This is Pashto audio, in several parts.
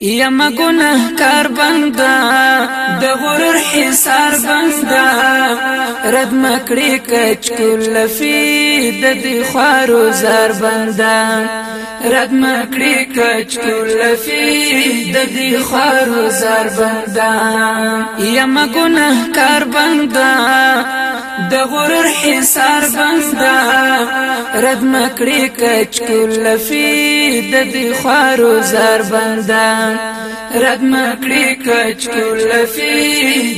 یم گناه کار بندا د غرور حصار بندا رد مکړی کچکول فی د دې خارو زار بندا رد مکړی کچکول فی د دې خارو زار بندا یم گناه کار بندا غرور حصار بندا رد مکړې کچکول فی د دې خارو زار بندا رد مکړې کچکول فی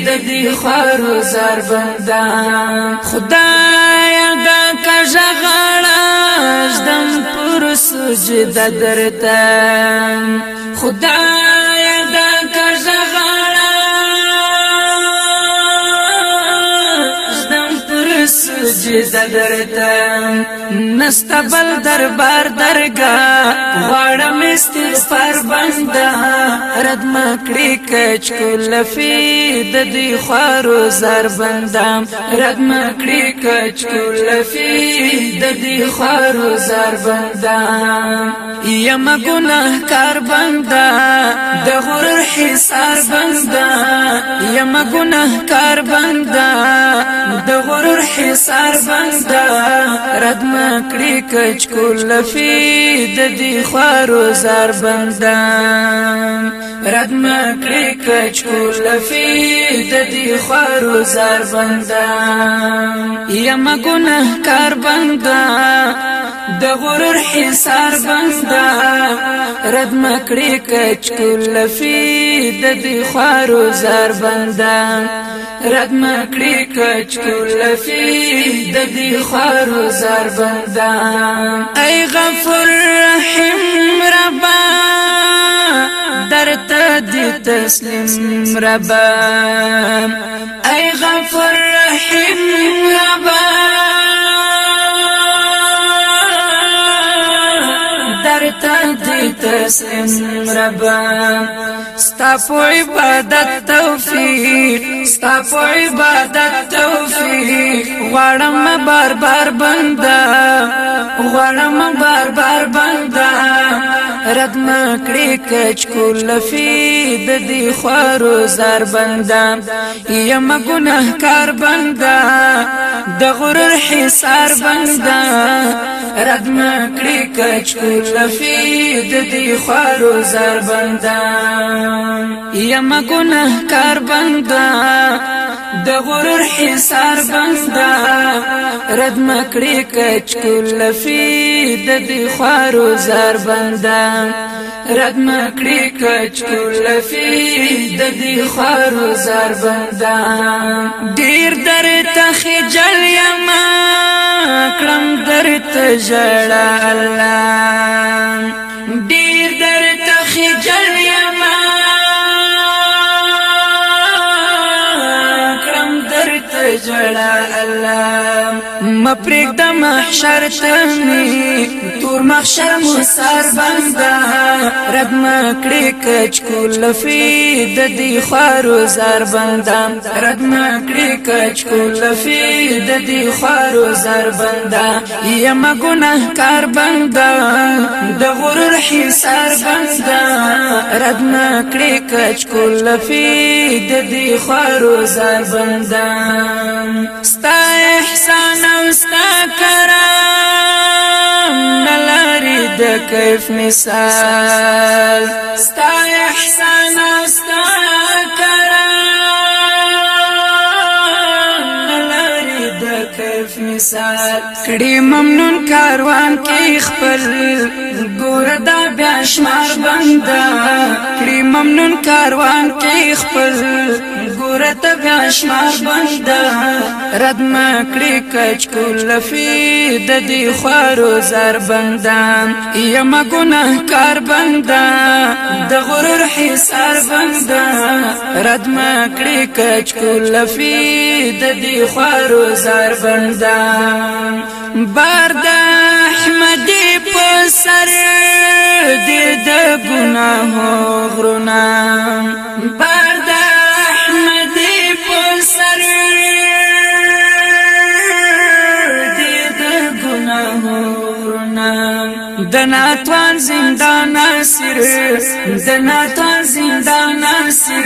د دې خارو زار بندا خدای دا کژغړاش دم پر سجده درته خدای سجده درتم نستا بل دربار درگا غواړم استغفار بندا رد ما کړی کچ کولفی د دې خارو زر بندم رد ما کړی کچ کولفی د دې خارو زر بندم یم ګناه کار بندا د غرور حصار بندا یم ګناه کار بندا د غرور حصار سار بندا رد مکړي کچکول لفي د دې خارو زار بندا رد مکړي کچکول لفي د دې خارو زار بندا یم ګناه کار بندا د غرور حصار بندا رد مکړي کچکول لفي د دې خارو زار بندا رد مکری کچ کل فی د خوار و زر بندان ای غفر رحم ربا درته دې تسلیم ربا ای غفر رحم ربا درته دې تسلیم ربا ستا په عبادت توفیق ستا په عبادت توفیق غړم بار بار بندا غړم بار بار بندا رد ما کړې کچ کول فی د دې خورو زار بندا یم ګناه کار بندا د غرور حصار بندا رد مکړی کچ کو رفید دی خارو زر بندا یم ګناه کار بندا د غرور حصار بندا رد مکړې کچکول فی د دې خارو زار بندا رد مکړې کچکول فی د دې خارو زار بندا ډیر در ته خجل یما کړم در ته جړا الله جلا الله مپریک د محشر تمی تور محشر مو سر بندا رد مکړی کچ کول فی د دی خارو زار بندا رد مکړی کچ کول فی د دی خارو زار بندا یم ګناه کار بندا د غرور حسار بندا رد مکړی کچ کول فی د دی خارو زار بندا ستا احسان او ستا کرام نلاري د کیف مثال ستا احسان او ستا کرام نلاري د کیف مثال کړي ممنون کاروان کې خپل ګور دا بیا شمار بنده ممنون کاروان کې خپل ګور ته بیا شمار بند رد ما کړی کچ کول فی د دې خارو زر بندان یم ګناه کار بندا د غرور حصار بندا رد ما کړی کچ کول فی د دې خارو زر بندان بار د احمدی په سر غرونه غرونه د ناتوان زندان ناصر د ناتوان زندان ناصر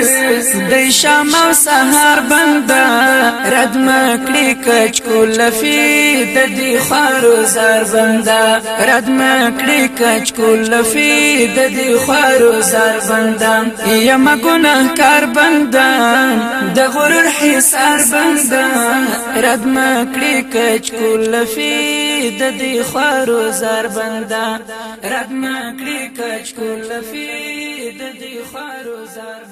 د شام او سهار بند رد مکړي کچ کول فی د دې خارو زار بند رد مکړي کچ کول فی د دې خارو زار بند یم ګناه کار بند د غرور حصار بند رد مکړي کچ کول فی د دې خارو زار بند رد ما کړی کچکول فی د دې خارو زار